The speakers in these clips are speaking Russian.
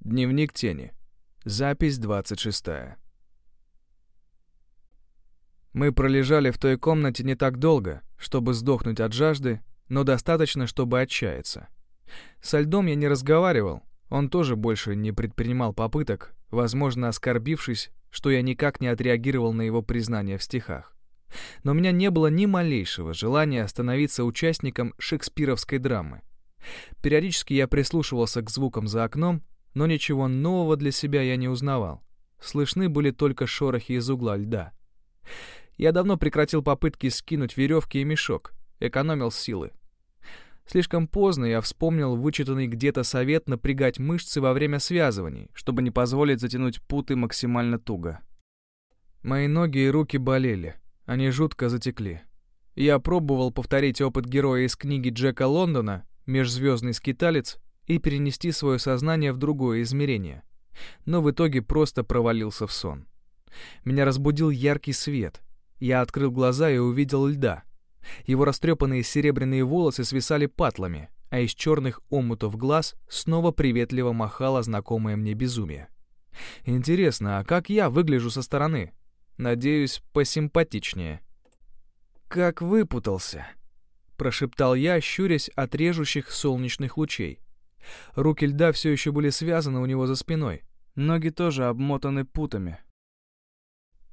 Дневник тени. Запись 26. Мы пролежали в той комнате не так долго, чтобы сдохнуть от жажды, но достаточно, чтобы отчаяться. Со льдом я не разговаривал, он тоже больше не предпринимал попыток, возможно, оскорбившись, что я никак не отреагировал на его признание в стихах. Но у меня не было ни малейшего желания становиться участником шекспировской драмы. Периодически я прислушивался к звукам за окном, но ничего нового для себя я не узнавал. Слышны были только шорохи из угла льда. Я давно прекратил попытки скинуть веревки и мешок, экономил силы. Слишком поздно я вспомнил вычитанный где-то совет напрягать мышцы во время связываний, чтобы не позволить затянуть путы максимально туго. Мои ноги и руки болели, они жутко затекли. Я пробовал повторить опыт героя из книги Джека Лондона «Межзвездный скиталец» и перенести свое сознание в другое измерение. Но в итоге просто провалился в сон. Меня разбудил яркий свет. Я открыл глаза и увидел льда. Его растрепанные серебряные волосы свисали патлами, а из черных омутов глаз снова приветливо махало знакомое мне безумие. Интересно, а как я выгляжу со стороны? Надеюсь, посимпатичнее. «Как выпутался!» — прошептал я, щурясь от режущих солнечных лучей. Руки льда все еще были связаны у него за спиной. Ноги тоже обмотаны путами.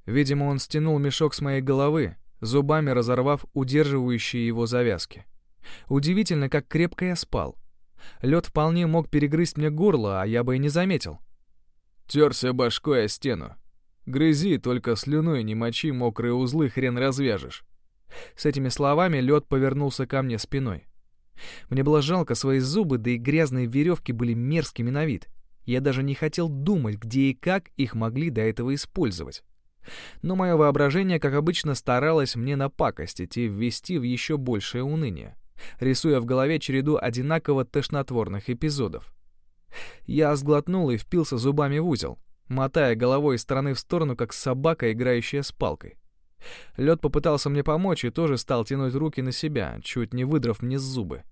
Видимо, он стянул мешок с моей головы, зубами разорвав удерживающие его завязки. Удивительно, как крепко я спал. Лед вполне мог перегрызть мне горло, а я бы и не заметил. Терся башкой о стену. Грызи, только слюной не мочи, мокрые узлы хрен развяжешь. С этими словами лед повернулся ко мне спиной. Мне было жалко свои зубы, да и грязные веревки были мерзкими на вид. Я даже не хотел думать, где и как их могли до этого использовать. Но мое воображение, как обычно, старалось мне напакостить и ввести в еще большее уныние, рисуя в голове череду одинаково тошнотворных эпизодов. Я сглотнул и впился зубами в узел, мотая головой из стороны в сторону, как собака, играющая с палкой. Лед попытался мне помочь и тоже стал тянуть руки на себя, чуть не выдрав мне зубы.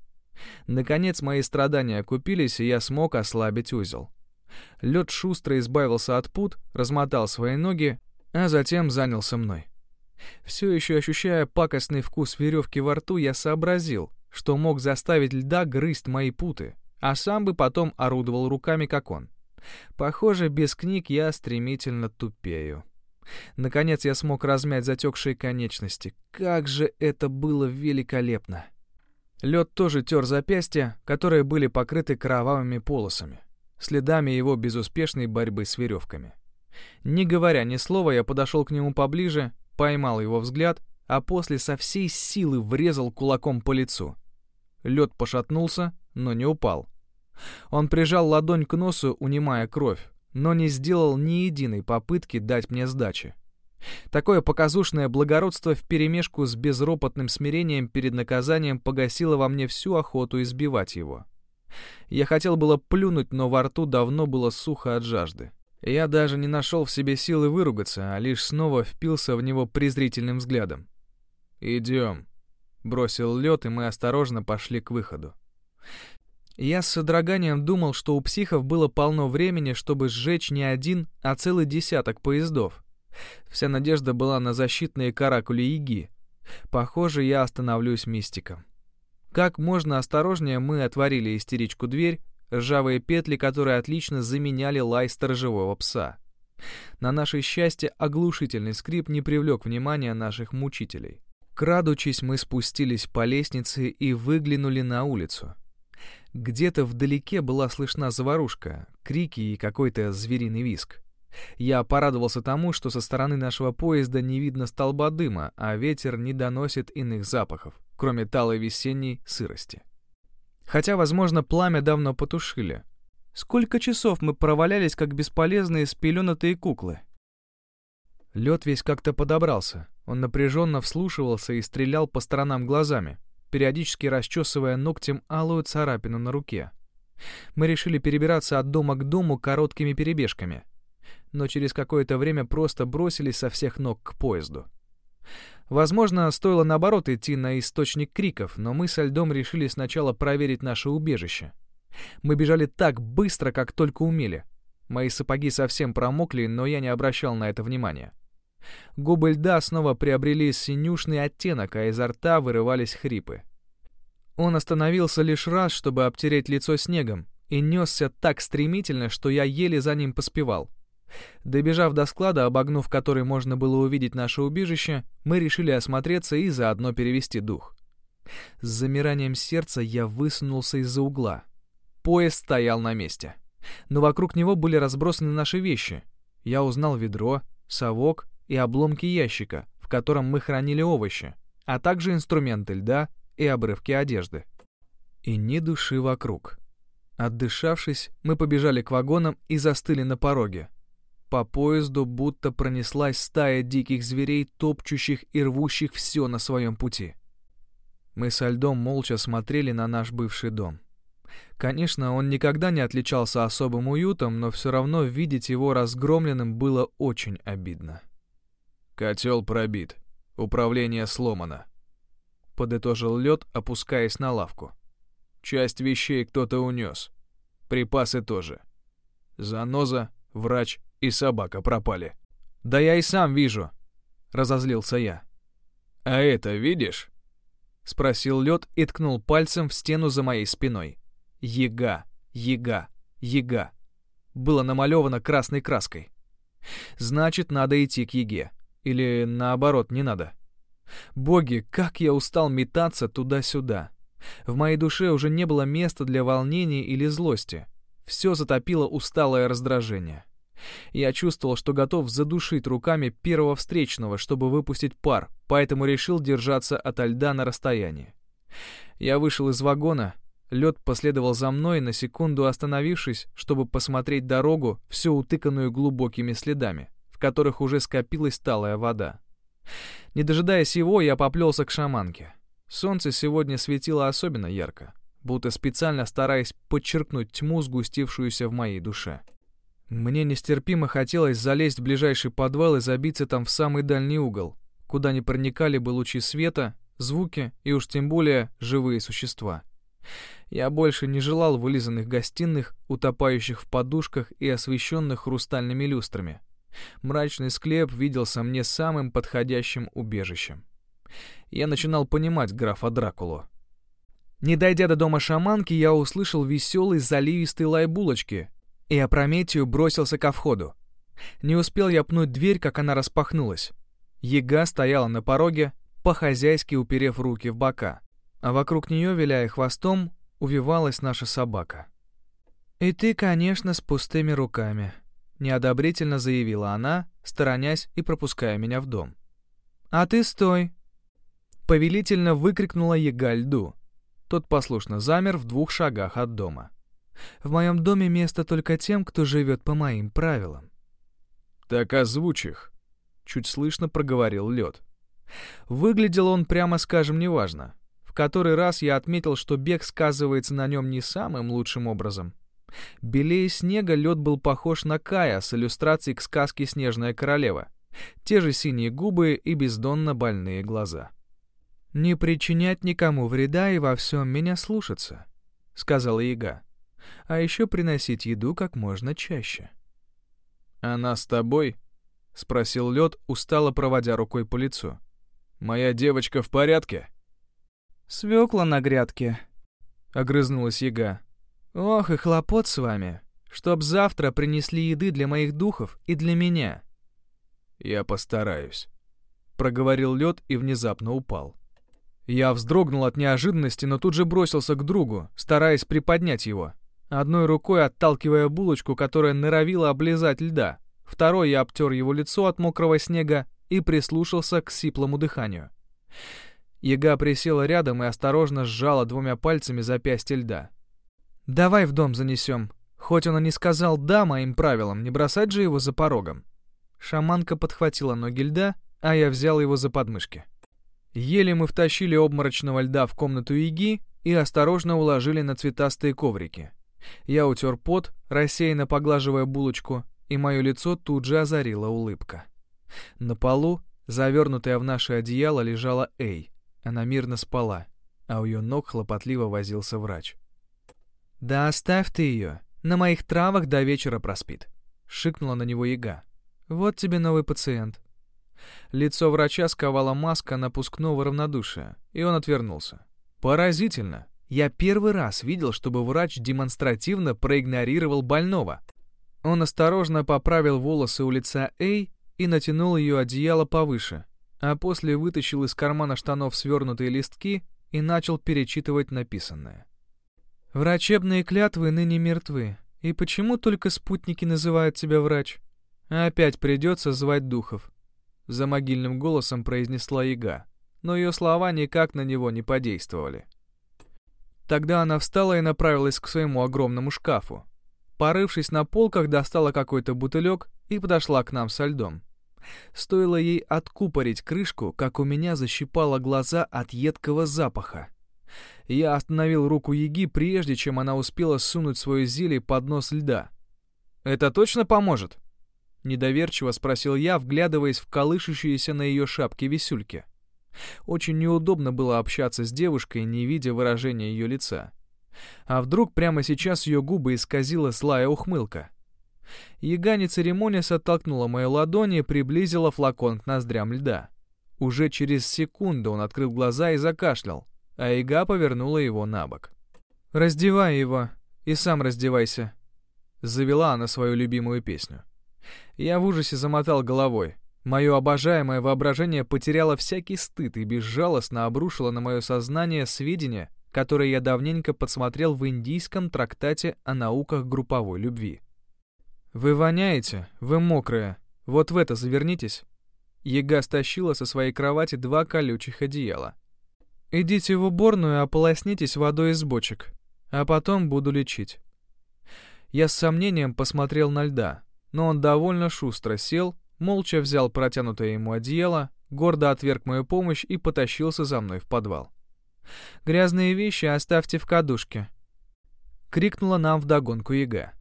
Наконец мои страдания окупились, и я смог ослабить узел. Лед шустро избавился от пут, размотал свои ноги, а затем занялся мной. Все еще ощущая пакостный вкус веревки во рту, я сообразил, что мог заставить льда грызть мои путы, а сам бы потом орудовал руками, как он. Похоже, без книг я стремительно тупею. Наконец я смог размять затекшие конечности. Как же это было великолепно! Лед тоже тер запястья, которые были покрыты кровавыми полосами, следами его безуспешной борьбы с веревками. Не говоря ни слова, я подошел к нему поближе, поймал его взгляд, а после со всей силы врезал кулаком по лицу. Лед пошатнулся, но не упал. Он прижал ладонь к носу, унимая кровь, но не сделал ни единой попытки дать мне сдачи. Такое показушное благородство вперемешку с безропотным смирением перед наказанием погасило во мне всю охоту избивать его. Я хотел было плюнуть, но во рту давно было сухо от жажды. Я даже не нашел в себе силы выругаться, а лишь снова впился в него презрительным взглядом. «Идем», — бросил лед, и мы осторожно пошли к выходу. Я с содроганием думал, что у психов было полно времени, чтобы сжечь не один, а целый десяток поездов. Вся надежда была на защитные каракули Иги. Похоже, я остановлюсь мистиком. Как можно осторожнее мы отворили истеричку дверь, ржавые петли, которые отлично заменяли лай сторожевого пса. На наше счастье, оглушительный скрип не привлек внимания наших мучителей. Крадучись, мы спустились по лестнице и выглянули на улицу. Где-то вдалеке была слышна заварушка, крики и какой-то звериный виск. Я порадовался тому, что со стороны нашего поезда не видно столба дыма, а ветер не доносит иных запахов, кроме талой весенней сырости. Хотя, возможно, пламя давно потушили. Сколько часов мы провалялись, как бесполезные спеленатые куклы? Лед весь как-то подобрался. Он напряженно вслушивался и стрелял по сторонам глазами периодически расчесывая ногтем алую царапину на руке. Мы решили перебираться от дома к дому короткими перебежками, но через какое-то время просто бросились со всех ног к поезду. Возможно, стоило наоборот идти на источник криков, но мы со льдом решили сначала проверить наше убежище. Мы бежали так быстро, как только умели. Мои сапоги совсем промокли, но я не обращал на это внимания. Губы льда снова приобрели синюшный оттенок, а изо рта вырывались хрипы. Он остановился лишь раз, чтобы обтереть лицо снегом, и несся так стремительно, что я еле за ним поспевал. Добежав до склада, обогнув который можно было увидеть наше убежище, мы решили осмотреться и заодно перевести дух. С замиранием сердца я высунулся из-за угла. Поезд стоял на месте. Но вокруг него были разбросаны наши вещи. Я узнал ведро, совок и обломки ящика, в котором мы хранили овощи, а также инструменты льда и обрывки одежды. И ни души вокруг. Отдышавшись, мы побежали к вагонам и застыли на пороге. По поезду будто пронеслась стая диких зверей, топчущих и рвущих все на своем пути. Мы со льдом молча смотрели на наш бывший дом. Конечно, он никогда не отличался особым уютом, но все равно видеть его разгромленным было очень обидно. «Котел пробит. Управление сломано», — подытожил лед, опускаясь на лавку. «Часть вещей кто-то унес. Припасы тоже. Заноза, врач и собака пропали». «Да я и сам вижу», — разозлился я. «А это видишь?» — спросил лед и ткнул пальцем в стену за моей спиной. «Ега, ега, ега». Было намалевано красной краской. «Значит, надо идти к еге. Или наоборот, не надо. Боги, как я устал метаться туда-сюда. В моей душе уже не было места для волнения или злости. Все затопило усталое раздражение. Я чувствовал, что готов задушить руками первого встречного, чтобы выпустить пар, поэтому решил держаться от льда на расстоянии. Я вышел из вагона, лед последовал за мной, на секунду остановившись, чтобы посмотреть дорогу, все утыканную глубокими следами в которых уже скопилась талая вода. Не дожидаясь его, я поплелся к шаманке. Солнце сегодня светило особенно ярко, будто специально стараясь подчеркнуть тьму, сгустившуюся в моей душе. Мне нестерпимо хотелось залезть в ближайший подвал и забиться там в самый дальний угол, куда не проникали бы лучи света, звуки и уж тем более живые существа. Я больше не желал вылизанных гостиных, утопающих в подушках и освещенных хрустальными люстрами, Мрачный склеп виделся мне самым подходящим убежищем. Я начинал понимать графа Дракулу. Не дойдя до дома шаманки, я услышал веселый заливистый лай булочки и опрометью бросился ко входу. Не успел я пнуть дверь, как она распахнулась. Ега стояла на пороге, по-хозяйски уперев руки в бока, а вокруг нее, виляя хвостом, увивалась наша собака. «И ты, конечно, с пустыми руками», неодобрительно заявила она, сторонясь и пропуская меня в дом. «А ты стой!» Повелительно выкрикнула яга льду. Тот послушно замер в двух шагах от дома. «В моем доме место только тем, кто живет по моим правилам». «Так озвучь их», — чуть слышно проговорил лед. Выглядел он, прямо скажем, неважно. В который раз я отметил, что бег сказывается на нем не самым лучшим образом. Белее снега лед был похож на Кая с иллюстрацией к сказке «Снежная королева». Те же синие губы и бездонно больные глаза. «Не причинять никому вреда и во всем меня слушаться», — сказала яга. «А еще приносить еду как можно чаще». «Она с тобой?» — спросил лед, устало проводя рукой по лицу. «Моя девочка в порядке?» «Свекла на грядке», — огрызнулась яга. Ох, и хлопот с вами. Чтоб завтра принесли еды для моих духов и для меня. Я постараюсь. Проговорил лед и внезапно упал. Я вздрогнул от неожиданности, но тут же бросился к другу, стараясь приподнять его. Одной рукой отталкивая булочку, которая норовила облизать льда. Второй я обтер его лицо от мокрого снега и прислушался к сиплому дыханию. Яга присела рядом и осторожно сжала двумя пальцами запястье льда. «Давай в дом занесем. Хоть он и не сказал «да» моим правилам, не бросать же его за порогом». Шаманка подхватила ноги льда, а я взял его за подмышки. Еле мы втащили обморочного льда в комнату Иги и осторожно уложили на цветастые коврики. Я утер пот, рассеянно поглаживая булочку, и мое лицо тут же озарила улыбка. На полу, завернутая в наше одеяло, лежала Эй. Она мирно спала, а у ее ног хлопотливо возился врач. «Да оставь ты ее. На моих травах до вечера проспит», — шикнула на него яга. «Вот тебе новый пациент». Лицо врача сковала маска напускного равнодушия, и он отвернулся. «Поразительно. Я первый раз видел, чтобы врач демонстративно проигнорировал больного». Он осторожно поправил волосы у лица Эй и натянул ее одеяло повыше, а после вытащил из кармана штанов свернутые листки и начал перечитывать написанное. «Врачебные клятвы ныне мертвы. И почему только спутники называют тебя врач? Опять придется звать духов», — за могильным голосом произнесла яга, но ее слова никак на него не подействовали. Тогда она встала и направилась к своему огромному шкафу. Порывшись на полках, достала какой-то бутылек и подошла к нам со льдом. Стоило ей откупорить крышку, как у меня защипало глаза от едкого запаха. Я остановил руку Яги, прежде чем она успела сунуть свое зелье под нос льда. «Это точно поможет?» Недоверчиво спросил я, вглядываясь в колышущиеся на ее шапке висюльки. Очень неудобно было общаться с девушкой, не видя выражения ее лица. А вдруг прямо сейчас ее губы исказила злая ухмылка? Яга, не церемонясь, оттолкнула мои ладони и приблизила флакон к ноздрям льда. Уже через секунду он открыл глаза и закашлял, а повернула его на бок. «Раздевай его и сам раздевайся», — завела она свою любимую песню. Я в ужасе замотал головой. Мое обожаемое воображение потеряло всякий стыд и безжалостно обрушило на мое сознание сведения, которые я давненько подсмотрел в индийском трактате о науках групповой любви. «Вы воняете, вы мокрые. Вот в это завернитесь». Ега стащила со своей кровати два колючих одеяла. «Идите в уборную ополоснитесь водой из бочек, а потом буду лечить». Я с сомнением посмотрел на льда, но он довольно шустро сел, молча взял протянутое ему одеяло, гордо отверг мою помощь и потащился за мной в подвал. «Грязные вещи оставьте в кадушке», — крикнула нам вдогонку яга.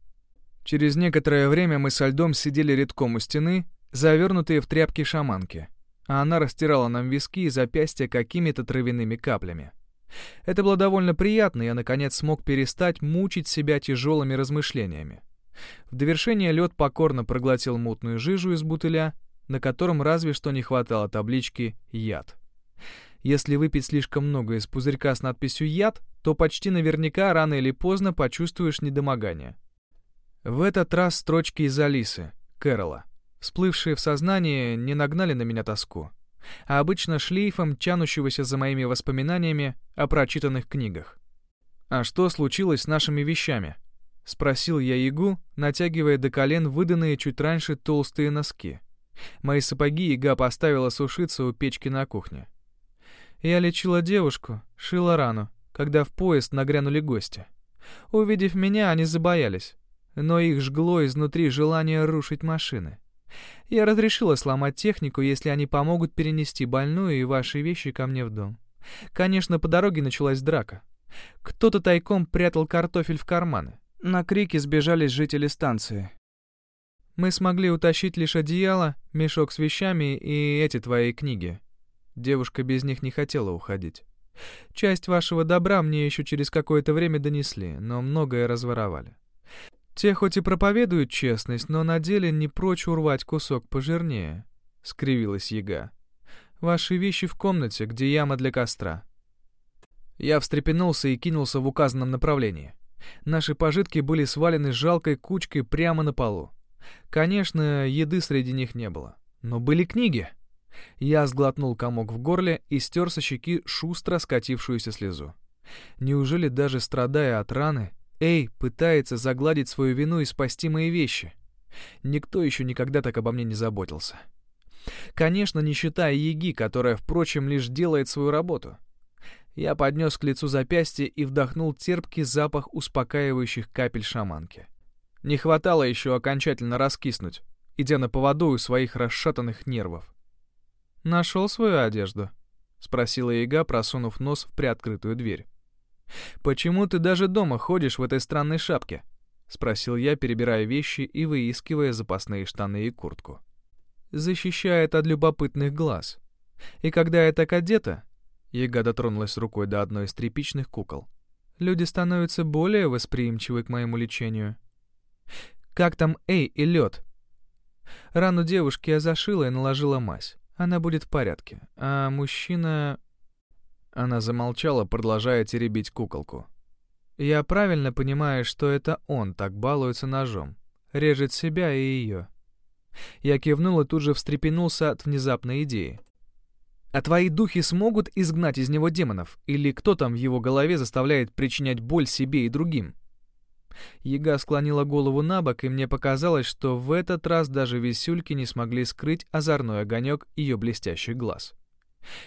Через некоторое время мы со льдом сидели редком у стены, завернутые в тряпки шаманки, а она растирала нам виски и запястья какими-то травяными каплями. Это было довольно приятно, я, наконец, смог перестать мучить себя тяжелыми размышлениями. В довершение лед покорно проглотил мутную жижу из бутыля, на котором разве что не хватало таблички «Яд». Если выпить слишком много из пузырька с надписью «Яд», то почти наверняка рано или поздно почувствуешь недомогание. В этот раз строчки из Алисы, Кэрола, всплывшие в сознание, не нагнали на меня тоску, а обычно шлейфом, тянущегося за моими воспоминаниями о прочитанных книгах. «А что случилось с нашими вещами?» — спросил я Ягу, натягивая до колен выданные чуть раньше толстые носки. Мои сапоги Яга поставила сушиться у печки на кухне. Я лечила девушку, шила рану, когда в поезд нагрянули гости. Увидев меня, они забоялись но их жгло изнутри желание рушить машины. Я разрешила сломать технику, если они помогут перенести больную и ваши вещи ко мне в дом. Конечно, по дороге началась драка. Кто-то тайком прятал картофель в карманы. На крики сбежались жители станции. Мы смогли утащить лишь одеяло, мешок с вещами и эти твои книги. Девушка без них не хотела уходить. Часть вашего добра мне еще через какое-то время донесли, но многое разворовали. Те хоть и проповедуют честность, но на деле не прочь урвать кусок пожирнее», — скривилась яга. «Ваши вещи в комнате, где яма для костра». Я встрепенулся и кинулся в указанном направлении. Наши пожитки были свалены жалкой кучкой прямо на полу. Конечно, еды среди них не было, но были книги. Я сглотнул комок в горле и стер со щеки шустро скатившуюся слезу. Неужели даже страдая от раны, Эй пытается загладить свою вину и спасти мои вещи. Никто еще никогда так обо мне не заботился. Конечно, не считая Еги, которая, впрочем, лишь делает свою работу. Я поднес к лицу запястье и вдохнул терпкий запах успокаивающих капель шаманки. Не хватало еще окончательно раскиснуть, идя на поводу у своих расшатанных нервов. «Нашел свою одежду?» — спросила Яга, просунув нос в приоткрытую дверь. «Почему ты даже дома ходишь в этой странной шапке?» — спросил я, перебирая вещи и выискивая запасные штаны и куртку. «Защищает от любопытных глаз. И когда я так одета...» Яга дотронулась рукой до одной из тряпичных кукол. люди становятся более восприимчивы к моему лечению. Как там Эй и лед? Рану девушки я зашила и наложила мазь. Она будет в порядке. А мужчина... Она замолчала, продолжая теребить куколку. Я правильно понимаю, что это он так балуется ножом. Режет себя и ее. Я кивнул и тут же встрепенулся от внезапной идеи. А твои духи смогут изгнать из него демонов? Или кто там в его голове заставляет причинять боль себе и другим? Яга склонила голову на бок, и мне показалось, что в этот раз даже висюльки не смогли скрыть озорной огонек ее блестящих глаз.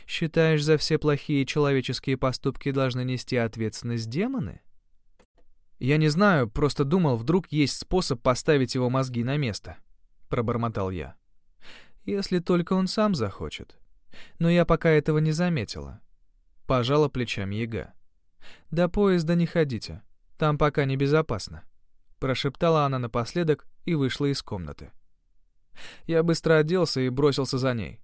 «Считаешь, за все плохие человеческие поступки должны нести ответственность демоны?» «Я не знаю, просто думал, вдруг есть способ поставить его мозги на место», — пробормотал я. «Если только он сам захочет», но я пока этого не заметила. Пожала плечами яга. «До поезда не ходите, там пока небезопасно», — прошептала она напоследок и вышла из комнаты. Я быстро оделся и бросился за ней.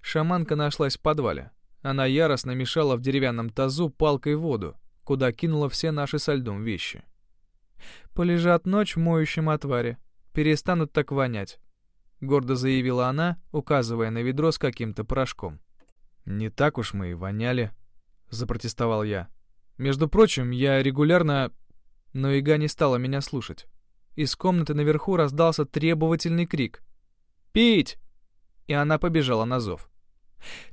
Шаманка нашлась в подвале. Она яростно мешала в деревянном тазу палкой воду, куда кинула все наши со льдом вещи. «Полежат ночь в моющем отваре, перестанут так вонять. — гордо заявила она, указывая на ведро с каким-то порошком. «Не так уж мы и воняли», — запротестовал я. «Между прочим, я регулярно...» Но Ига не стала меня слушать. Из комнаты наверху раздался требовательный крик. «Пить!» И она побежала на зов.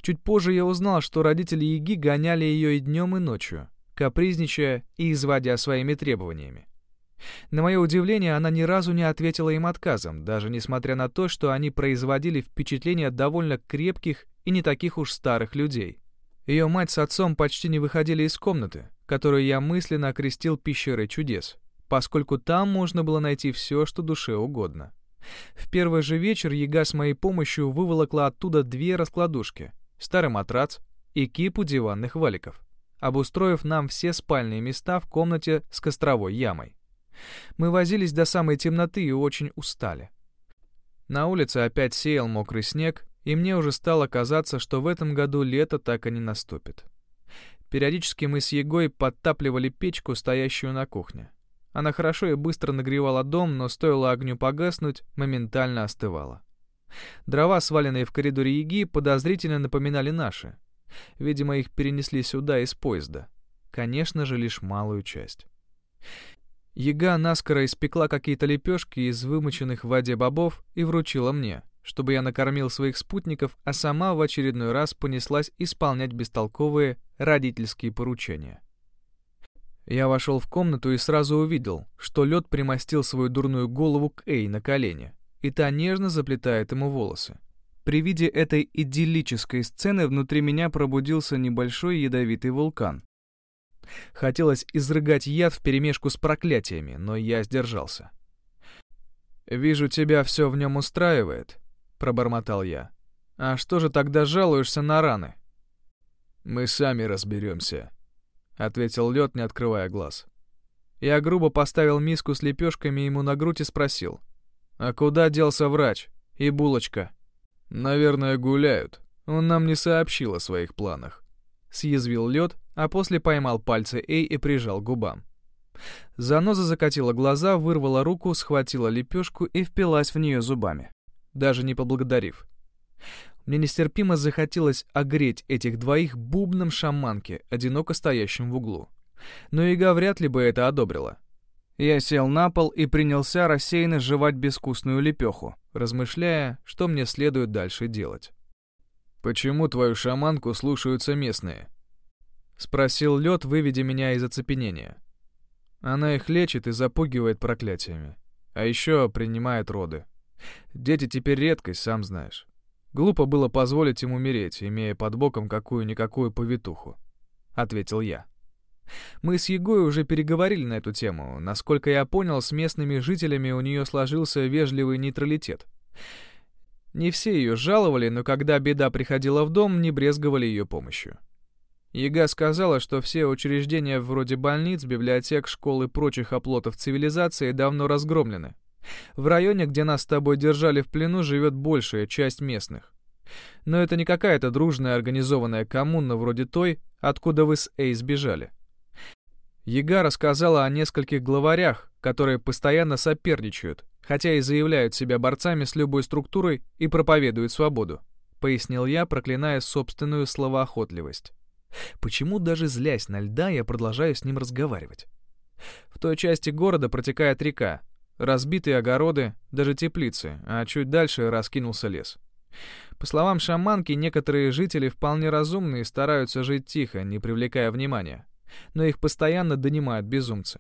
Чуть позже я узнал, что родители Яги гоняли ее и днем, и ночью, капризничая и изводя своими требованиями. На мое удивление, она ни разу не ответила им отказом, даже несмотря на то, что они производили впечатление довольно крепких и не таких уж старых людей. Ее мать с отцом почти не выходили из комнаты, которую я мысленно окрестил пещерой чудес, поскольку там можно было найти все, что душе угодно. В первый же вечер Яга с моей помощью выволокла оттуда две раскладушки, старый матрац и кипу диванных валиков, обустроив нам все спальные места в комнате с костровой ямой. Мы возились до самой темноты и очень устали. На улице опять сеял мокрый снег, и мне уже стало казаться, что в этом году лето так и не наступит. Периодически мы с Егой подтапливали печку, стоящую на кухне. Она хорошо и быстро нагревала дом, но стоило огню погаснуть, моментально остывала. Дрова, сваленные в коридоре Еги, подозрительно напоминали наши. Видимо, их перенесли сюда из поезда. Конечно же, лишь малую часть. Яга наскоро испекла какие-то лепешки из вымоченных в воде бобов и вручила мне, чтобы я накормил своих спутников, а сама в очередной раз понеслась исполнять бестолковые родительские поручения. Я вошел в комнату и сразу увидел, что лед примостил свою дурную голову к Эй на колени, и та нежно заплетает ему волосы. При виде этой идиллической сцены внутри меня пробудился небольшой ядовитый вулкан, Хотелось изрыгать яд вперемешку с проклятиями, но я сдержался. «Вижу, тебя все в нем устраивает», — пробормотал я. «А что же тогда жалуешься на раны?» «Мы сами разберемся», — ответил лед, не открывая глаз. Я грубо поставил миску с лепешками ему на грудь и спросил. «А куда делся врач? И булочка?» «Наверное, гуляют. Он нам не сообщил о своих планах», — съязвил лед, а после поймал пальцы Эй и прижал к губам. Заноза закатила глаза, вырвала руку, схватила лепешку и впилась в нее зубами, даже не поблагодарив. Мне нестерпимо захотелось огреть этих двоих бубном шаманки, одиноко стоящим в углу. Но Ига вряд ли бы это одобрила. Я сел на пол и принялся рассеянно жевать безвкусную лепеху, размышляя, что мне следует дальше делать. «Почему твою шаманку слушаются местные?» — спросил лед, выведя меня из оцепенения. Она их лечит и запугивает проклятиями. А еще принимает роды. Дети теперь редкость, сам знаешь. Глупо было позволить им умереть, имея под боком какую-никакую повитуху. Ответил я. Мы с Егой уже переговорили на эту тему. Насколько я понял, с местными жителями у нее сложился вежливый нейтралитет. Не все ее жаловали, но когда беда приходила в дом, не брезговали ее помощью. Яга сказала, что все учреждения вроде больниц, библиотек, школ и прочих оплотов цивилизации давно разгромлены. В районе, где нас с тобой держали в плену, живет большая часть местных. Но это не какая-то дружная организованная коммуна вроде той, откуда вы с Эй сбежали. Яга рассказала о нескольких главарях, которые постоянно соперничают, хотя и заявляют себя борцами с любой структурой и проповедуют свободу, пояснил я, проклиная собственную словоохотливость. Почему даже злясь на льда, я продолжаю с ним разговаривать? В той части города протекает река, разбитые огороды, даже теплицы, а чуть дальше раскинулся лес. По словам шаманки, некоторые жители вполне разумные и стараются жить тихо, не привлекая внимания. Но их постоянно донимают безумцы.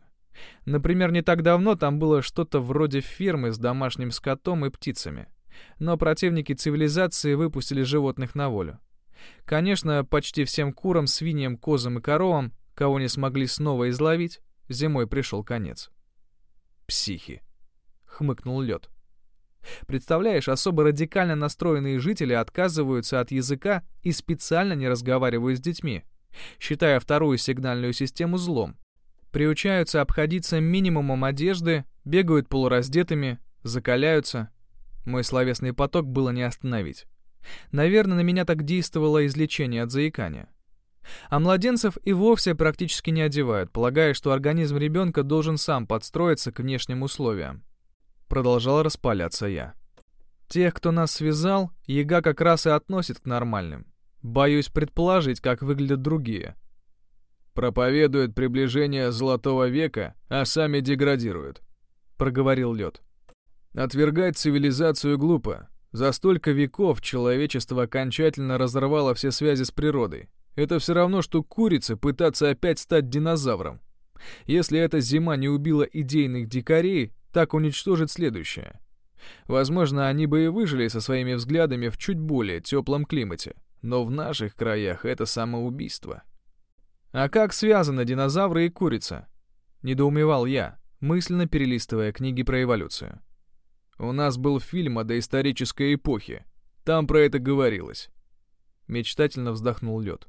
Например, не так давно там было что-то вроде фермы с домашним скотом и птицами. Но противники цивилизации выпустили животных на волю. Конечно, почти всем курам, свиньям, козам и коровам, кого не смогли снова изловить, зимой пришел конец. «Психи», — хмыкнул лед. Представляешь, особо радикально настроенные жители отказываются от языка и специально не разговаривают с детьми, считая вторую сигнальную систему злом. Приучаются обходиться минимумом одежды, бегают полураздетыми, закаляются. Мой словесный поток было не остановить. Наверное, на меня так действовало излечение от заикания. А младенцев и вовсе практически не одевают, полагая, что организм ребенка должен сам подстроиться к внешним условиям. Продолжал распаляться я. Тех, кто нас связал, яга как раз и относит к нормальным. Боюсь предположить, как выглядят другие. Проповедуют приближение Золотого века, а сами деградируют, проговорил лед. Отвергать цивилизацию глупо. За столько веков человечество окончательно разорвало все связи с природой. Это все равно, что курице пытаться опять стать динозавром. Если эта зима не убила идейных дикарей, так уничтожит следующее. Возможно, они бы и выжили со своими взглядами в чуть более теплом климате, но в наших краях это самоубийство. А как связаны динозавры и курица? Недоумевал я, мысленно перелистывая книги про эволюцию. У нас был фильм о доисторической эпохе. Там про это говорилось. Мечтательно вздохнул лед.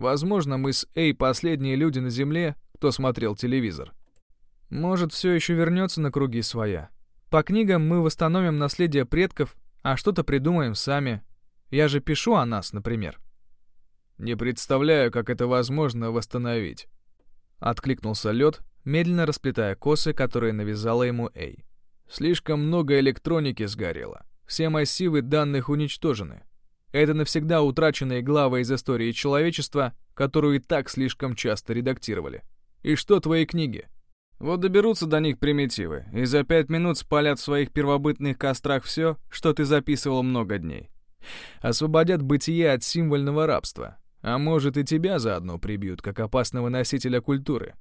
Возможно, мы с Эй последние люди на Земле, кто смотрел телевизор. Может, все еще вернется на круги своя. По книгам мы восстановим наследие предков, а что-то придумаем сами. Я же пишу о нас, например. Не представляю, как это возможно восстановить. Откликнулся лед, медленно расплетая косы, которые навязала ему Эй. Слишком много электроники сгорело. Все массивы данных уничтожены. Это навсегда утраченные главы из истории человечества, которую и так слишком часто редактировали. И что твои книги? Вот доберутся до них примитивы, и за пять минут спалят в своих первобытных кострах все, что ты записывал много дней. Освободят бытие от символьного рабства. А может, и тебя заодно прибьют, как опасного носителя культуры.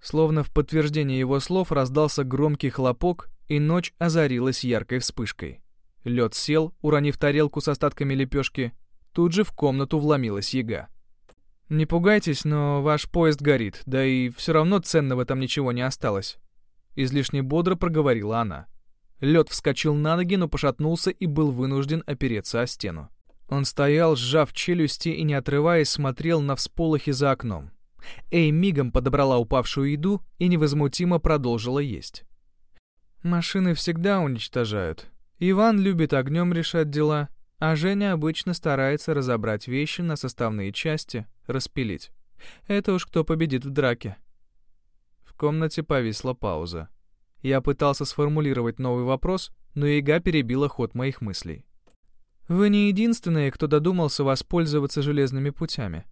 Словно в подтверждение его слов раздался громкий хлопок, и ночь озарилась яркой вспышкой. Лед сел, уронив тарелку с остатками лепешки. Тут же в комнату вломилась яга. «Не пугайтесь, но ваш поезд горит, да и все равно ценного там ничего не осталось», — излишне бодро проговорила она. Лед вскочил на ноги, но пошатнулся и был вынужден опереться о стену. Он стоял, сжав челюсти и, не отрываясь, смотрел на всполохи за окном. Эй мигом подобрала упавшую еду и невозмутимо продолжила есть. «Машины всегда уничтожают. Иван любит огнем решать дела, а Женя обычно старается разобрать вещи на составные части, распилить. Это уж кто победит в драке. В комнате повисла пауза. Я пытался сформулировать новый вопрос, но Ига перебила ход моих мыслей. Вы не единственные, кто додумался воспользоваться железными путями.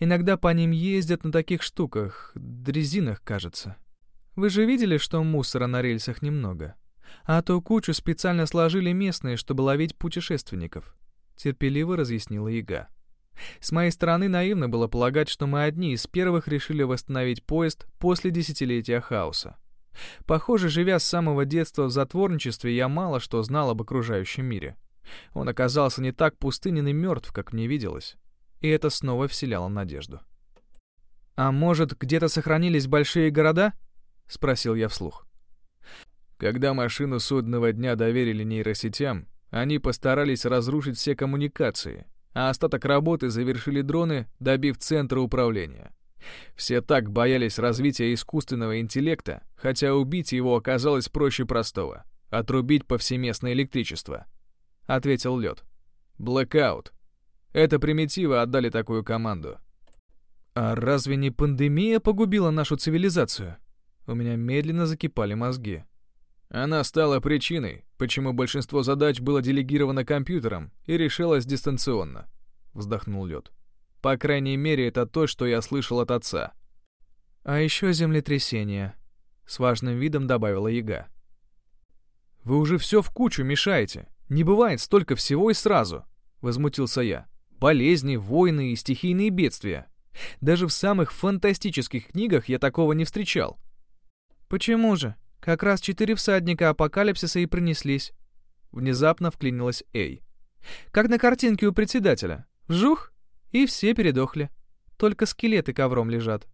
Иногда по ним ездят на таких штуках, дрезинах, кажется. Вы же видели, что мусора на рельсах немного? А ту кучу специально сложили местные, чтобы ловить путешественников», — терпеливо разъяснила Яга. «С моей стороны наивно было полагать, что мы одни из первых решили восстановить поезд после десятилетия хаоса. Похоже, живя с самого детства в затворничестве, я мало что знал об окружающем мире. Он оказался не так пустынен и мертв, как мне виделось. И это снова вселяло надежду. «А может, где-то сохранились большие города?» — спросил я вслух. Когда машину судного дня доверили нейросетям, они постарались разрушить все коммуникации, а остаток работы завершили дроны, добив центра управления. Все так боялись развития искусственного интеллекта, хотя убить его оказалось проще простого — отрубить повсеместное электричество. Ответил Лед. Блэкаут. Это примитивы отдали такую команду. А разве не пандемия погубила нашу цивилизацию? У меня медленно закипали мозги. Она стала причиной, почему большинство задач было делегировано компьютером и решалось дистанционно, вздохнул лед. По крайней мере, это то, что я слышал от отца. А еще землетрясение, с важным видом добавила Яга. Вы уже все в кучу мешаете. Не бывает столько всего и сразу, возмутился я. Болезни, войны и стихийные бедствия. Даже в самых фантастических книгах я такого не встречал. Почему же? Как раз четыре всадника апокалипсиса и принеслись. Внезапно вклинилась Эй. Как на картинке у председателя. Вжух! И все передохли. Только скелеты ковром лежат.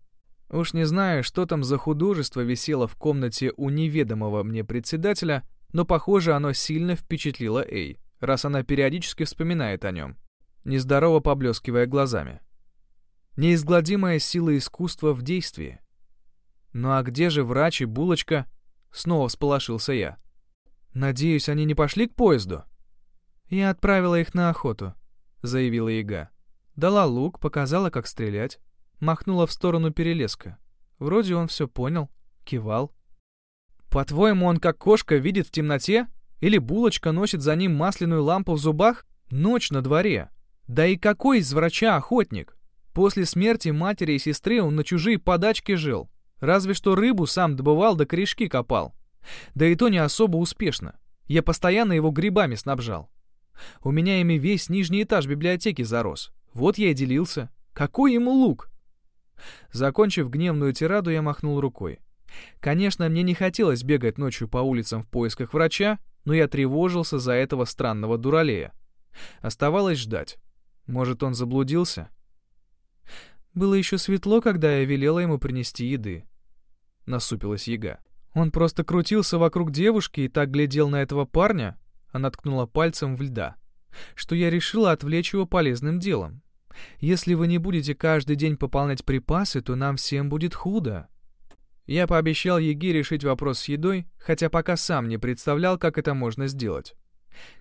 Уж не знаю, что там за художество висело в комнате у неведомого мне председателя, но, похоже, оно сильно впечатлило Эй, раз она периодически вспоминает о нем, нездорово поблескивая глазами. Неизгладимая сила искусства в действии. Ну а где же врач и булочка? Снова всполошился я. Надеюсь, они не пошли к поезду? Я отправила их на охоту, заявила Яга. Дала лук, показала, как стрелять. Махнула в сторону перелеска. Вроде он все понял, кивал. По-твоему, он как кошка видит в темноте? Или булочка носит за ним масляную лампу в зубах? Ночь на дворе. Да и какой из врача охотник? После смерти матери и сестры он на чужие подачки жил. Разве что рыбу сам добывал да корешки копал. Да и то не особо успешно. Я постоянно его грибами снабжал. У меня ими весь нижний этаж библиотеки зарос. Вот я и делился. Какой ему лук? Закончив гневную тираду, я махнул рукой. Конечно, мне не хотелось бегать ночью по улицам в поисках врача, но я тревожился за этого странного дуралея. Оставалось ждать. Может, он заблудился? Было еще светло, когда я велела ему принести еды. Насупилась яга. Он просто крутился вокруг девушки и так глядел на этого парня, она ткнула пальцем в льда, что я решила отвлечь его полезным делом. Если вы не будете каждый день пополнять припасы, то нам всем будет худо. Я пообещал Еге решить вопрос с едой, хотя пока сам не представлял, как это можно сделать.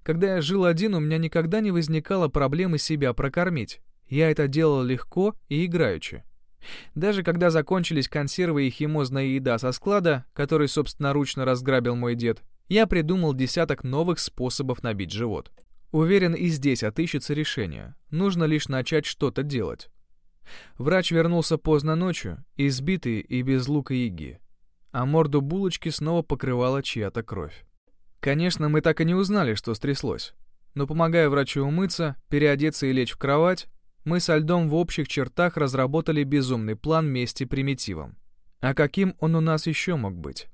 Когда я жил один, у меня никогда не возникало проблемы себя прокормить. Я это делал легко и играючи. Даже когда закончились консервы и химозная еда со склада, который собственноручно разграбил мой дед, я придумал десяток новых способов набить живот. Уверен, и здесь отыщется решение. Нужно лишь начать что-то делать. Врач вернулся поздно ночью, избитый и без лука яги. А морду булочки снова покрывала чья-то кровь. Конечно, мы так и не узнали, что стряслось. Но помогая врачу умыться, переодеться и лечь в кровать, мы со льдом в общих чертах разработали безумный план мести примитивам. А каким он у нас еще мог быть?